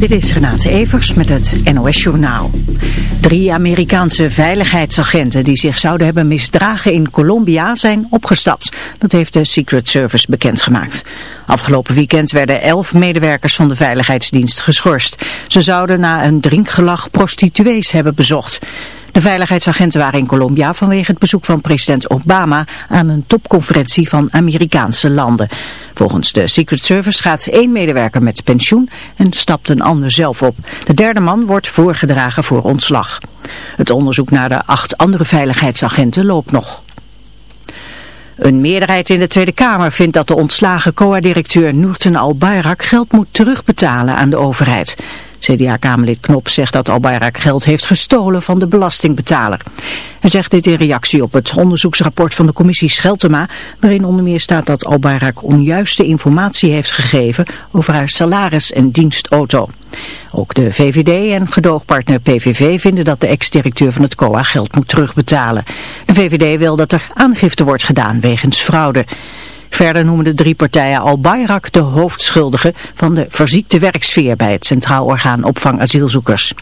Dit is Renate Evers met het NOS Journaal. Drie Amerikaanse veiligheidsagenten die zich zouden hebben misdragen in Colombia zijn opgestapt. Dat heeft de Secret Service bekendgemaakt. Afgelopen weekend werden elf medewerkers van de veiligheidsdienst geschorst. Ze zouden na een drinkgelag prostituees hebben bezocht. De veiligheidsagenten waren in Colombia vanwege het bezoek van president Obama aan een topconferentie van Amerikaanse landen. Volgens de Secret Service gaat één medewerker met pensioen en stapt een ander zelf op. De derde man wordt voorgedragen voor ontslag. Het onderzoek naar de acht andere veiligheidsagenten loopt nog. Een meerderheid in de Tweede Kamer vindt dat de ontslagen COA-directeur Noorten Al-Bayrak geld moet terugbetalen aan de overheid. CDA-kamerlid Knop zegt dat Albayrak geld heeft gestolen van de belastingbetaler. Hij zegt dit in reactie op het onderzoeksrapport van de commissie Scheltema, waarin onder meer staat dat Albayrak onjuiste informatie heeft gegeven over haar salaris en dienstauto. Ook de VVD en gedoogpartner PVV vinden dat de ex-directeur van het COA geld moet terugbetalen. De VVD wil dat er aangifte wordt gedaan wegens fraude. Verder noemen de drie partijen Al-Bayrak de hoofdschuldige van de verziekte werksfeer bij het Centraal Orgaan Opvang Asielzoekers.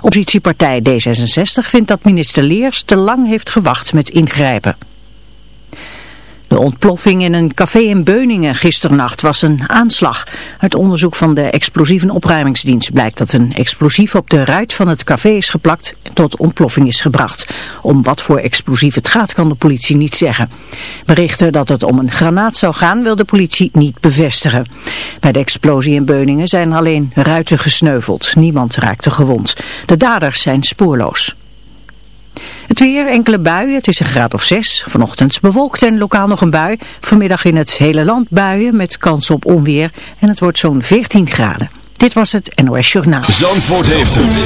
Oppositiepartij D66 vindt dat minister Leers te lang heeft gewacht met ingrijpen. De ontploffing in een café in Beuningen gisternacht was een aanslag. Uit onderzoek van de explosieve opruimingsdienst blijkt dat een explosief op de ruit van het café is geplakt en tot ontploffing is gebracht. Om wat voor explosief het gaat kan de politie niet zeggen. Berichten dat het om een granaat zou gaan wil de politie niet bevestigen. Bij de explosie in Beuningen zijn alleen ruiten gesneuveld. Niemand raakte gewond. De daders zijn spoorloos. Het weer, enkele buien, het is een graad of 6. Vanochtend bewolkt en lokaal nog een bui. Vanmiddag in het hele land buien met kans op onweer. En het wordt zo'n 14 graden. Dit was het NOS Journaal. Zandvoort heeft het.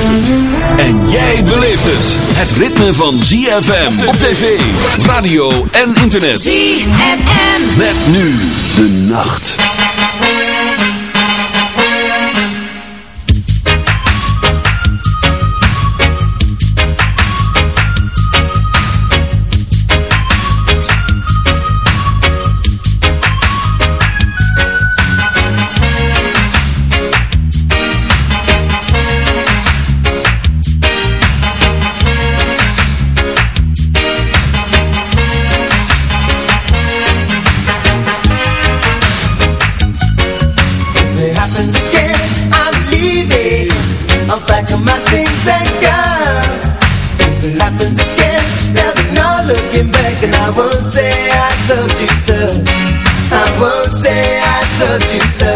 En jij beleeft het. Het ritme van ZFM op tv, radio en internet. ZFM. Met nu de nacht. Back, and I won't say I told you so. I won't say I told you so.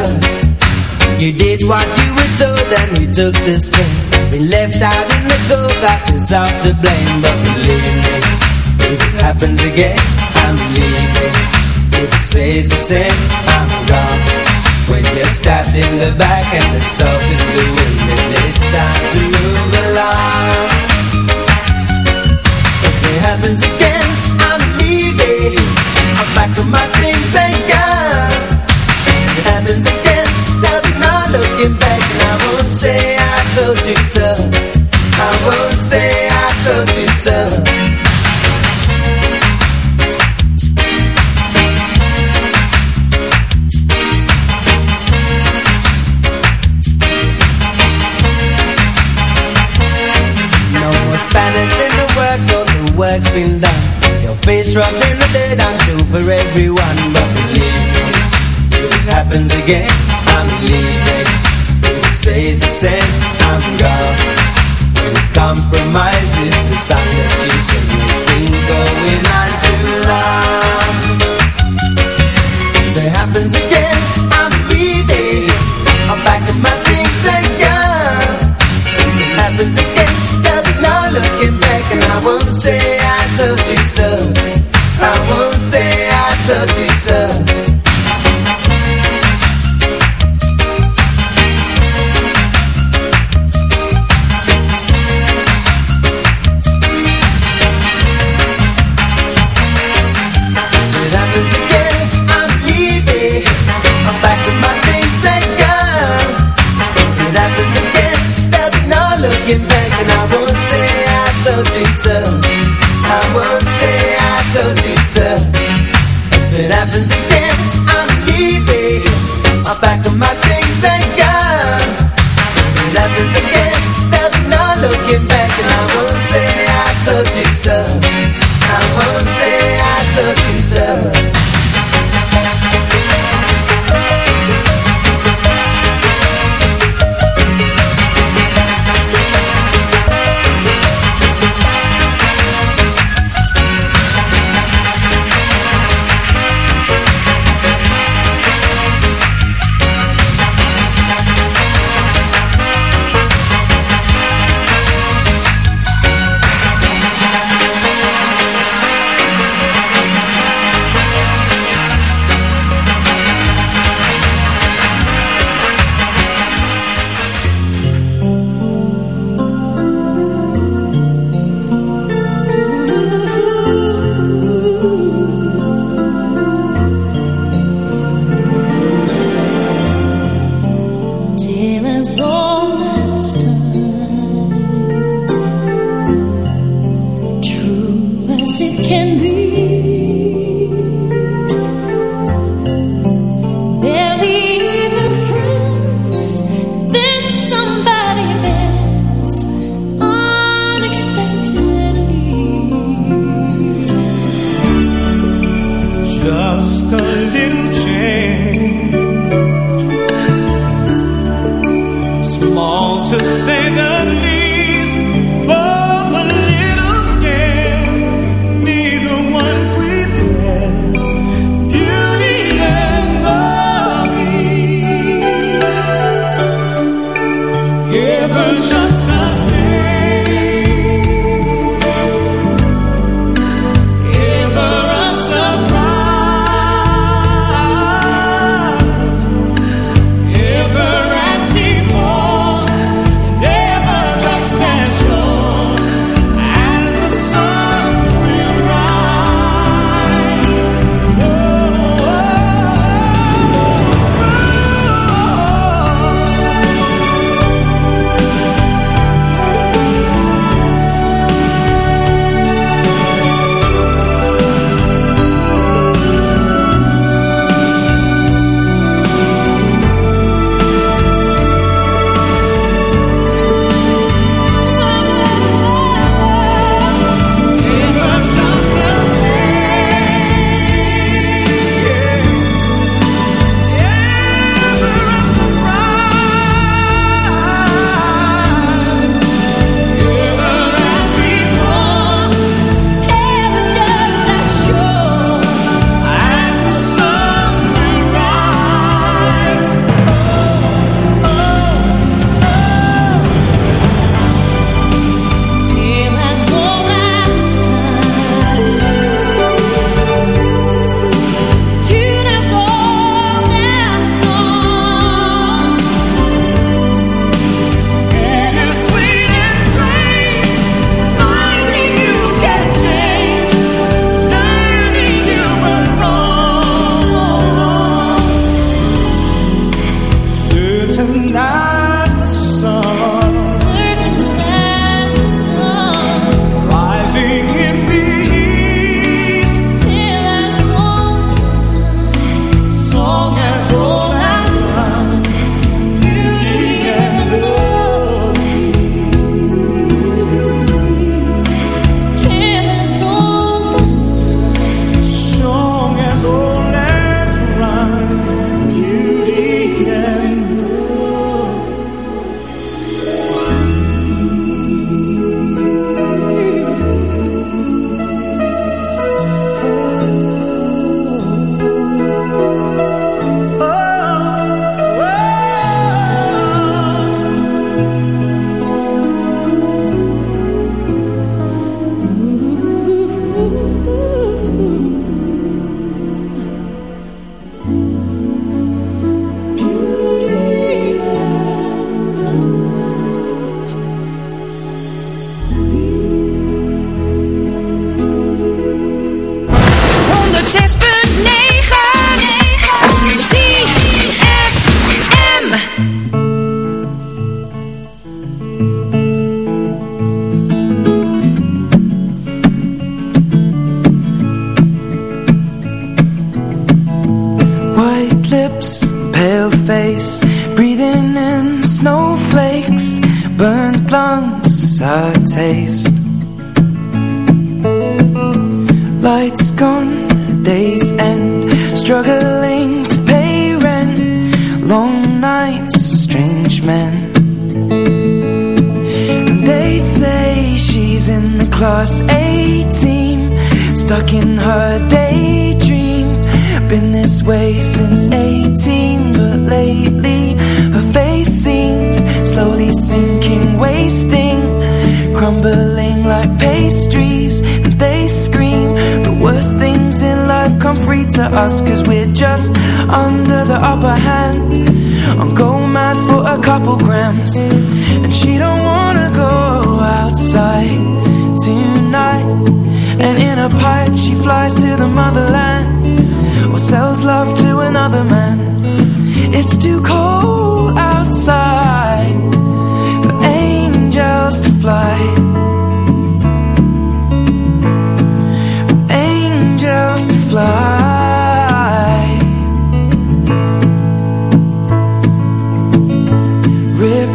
You did what you were told, and you took the step. Been left out in the cold, got yourself to blame, but believe me, if it happens again, I'm leaving. If it stays the same, I'm gone. When you're stabbed in the back and the salt in the wind And it's time to move along If it happens again, I won't say I told you so works, all the work's been done. Your face in the for everyone But believe it happens again, I'm leaving stays the same, I'm gone. When it compromises the song that you sing It's been going on too long If it happens again, I'm leaving. I'm packing my things gone if it happens again, there'll be no looking back And I won't say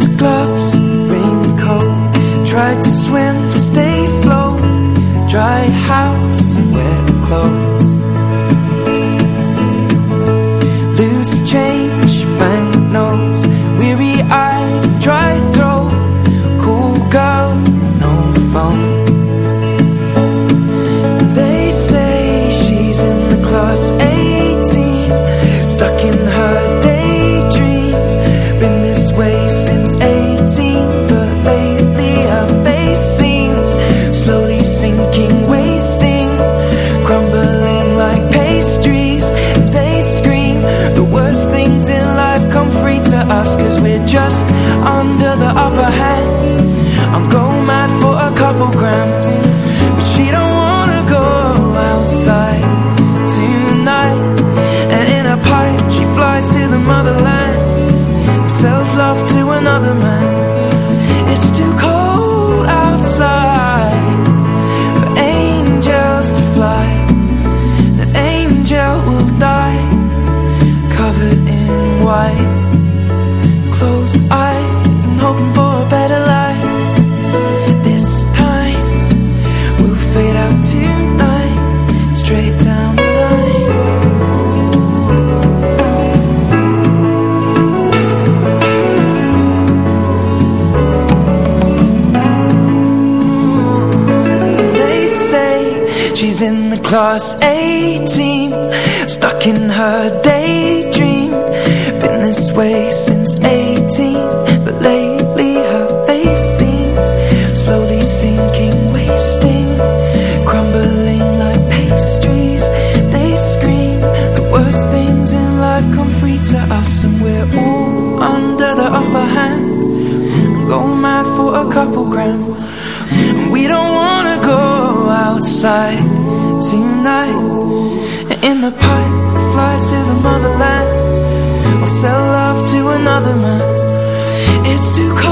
gloves, raincoat, tried to swim. the pipe, fly to the motherland, or sell love to another man. It's too cold.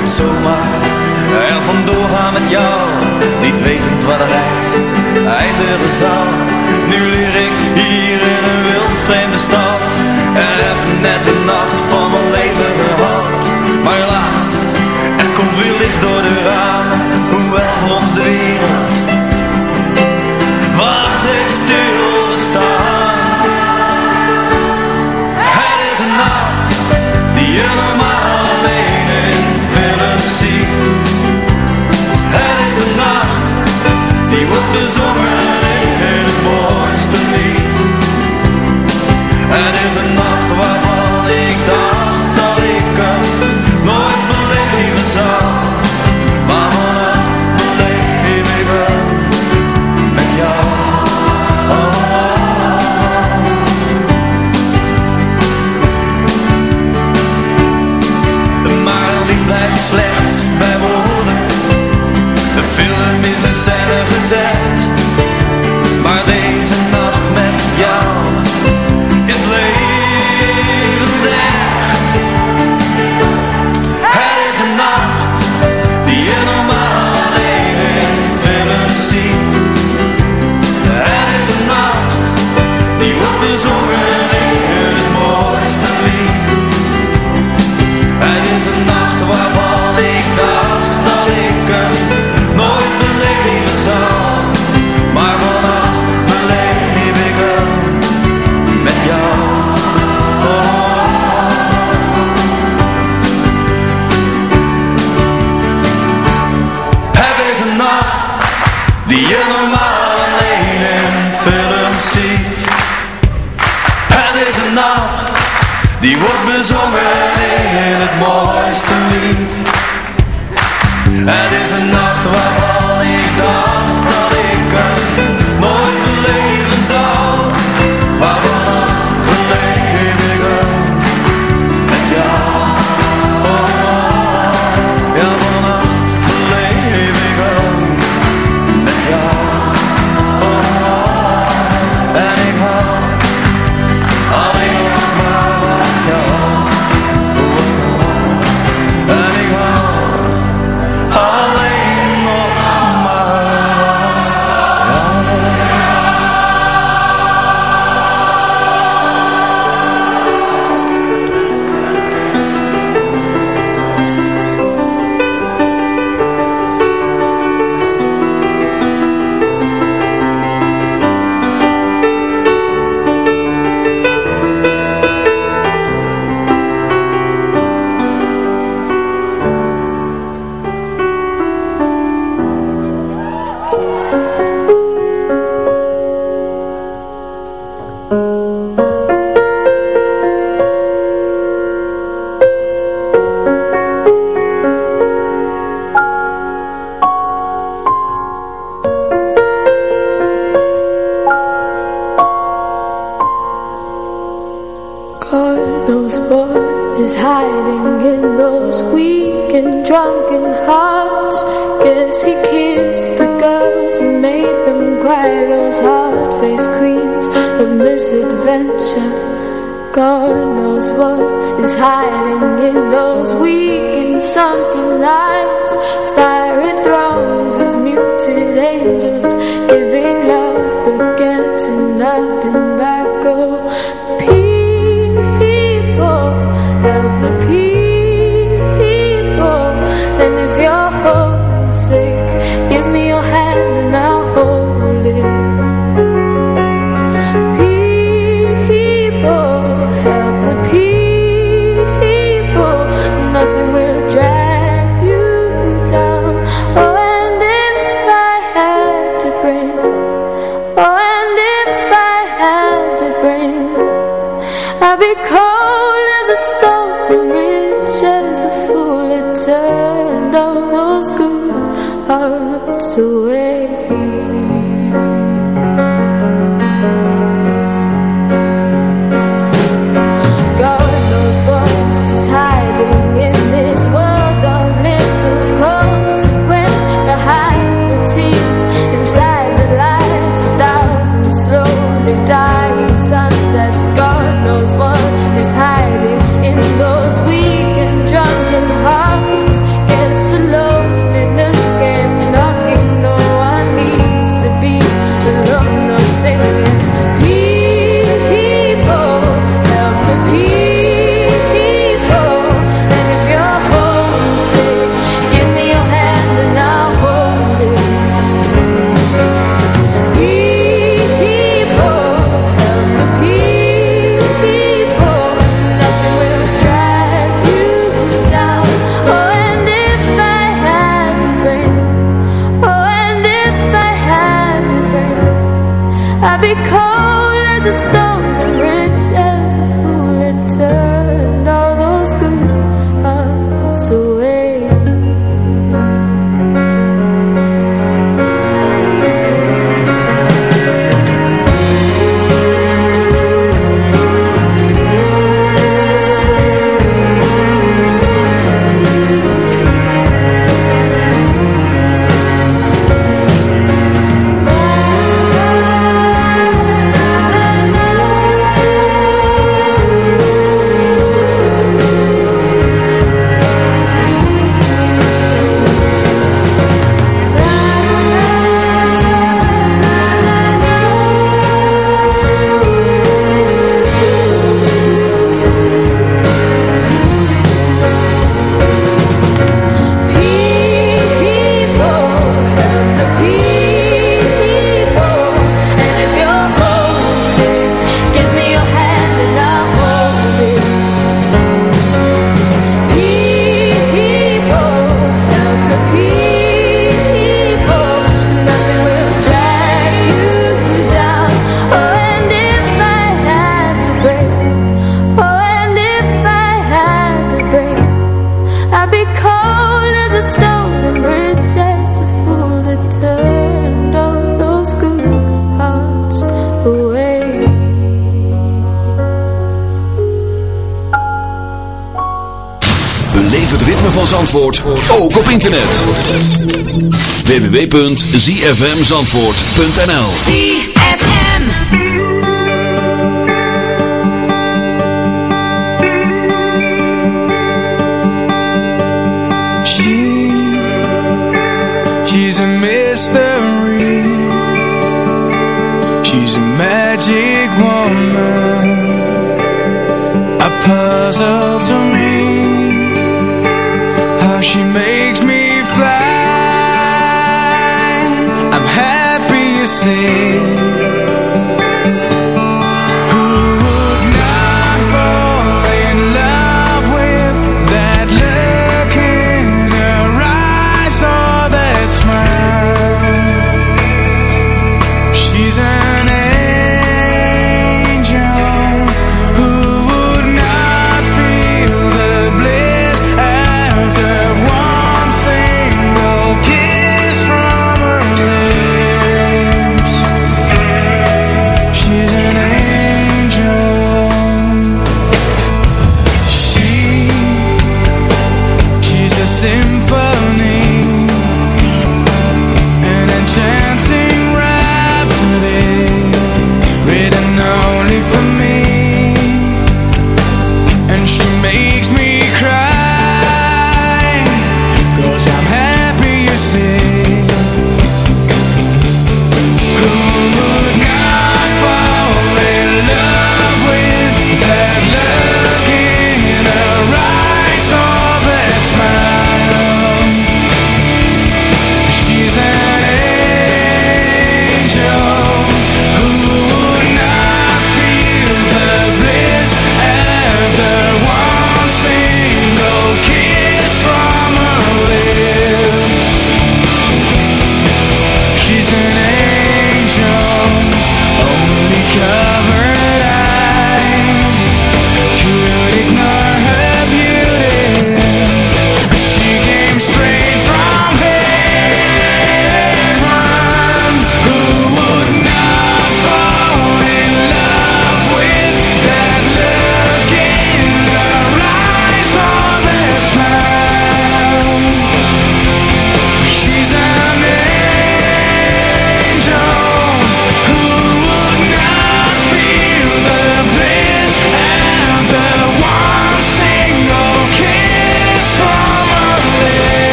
Het zomaar er vandoor gaan met jou, niet wetend waar de reis eindigen zal. Nu leer ik hier in een wild vreemde stad en heb net de nacht van mijn leven gehad. Maar helaas, er komt weer licht door de ramen, hoewel voor ons de wereld bezongen in het mooiste lied. Het is een nacht waarvan internet. www.zfmzandvoort.nl ZFM She, she's a mystery. She's a magic woman. A puzzle see.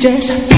Word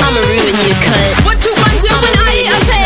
I'ma ruin you, cunt. What you want to do when I ain't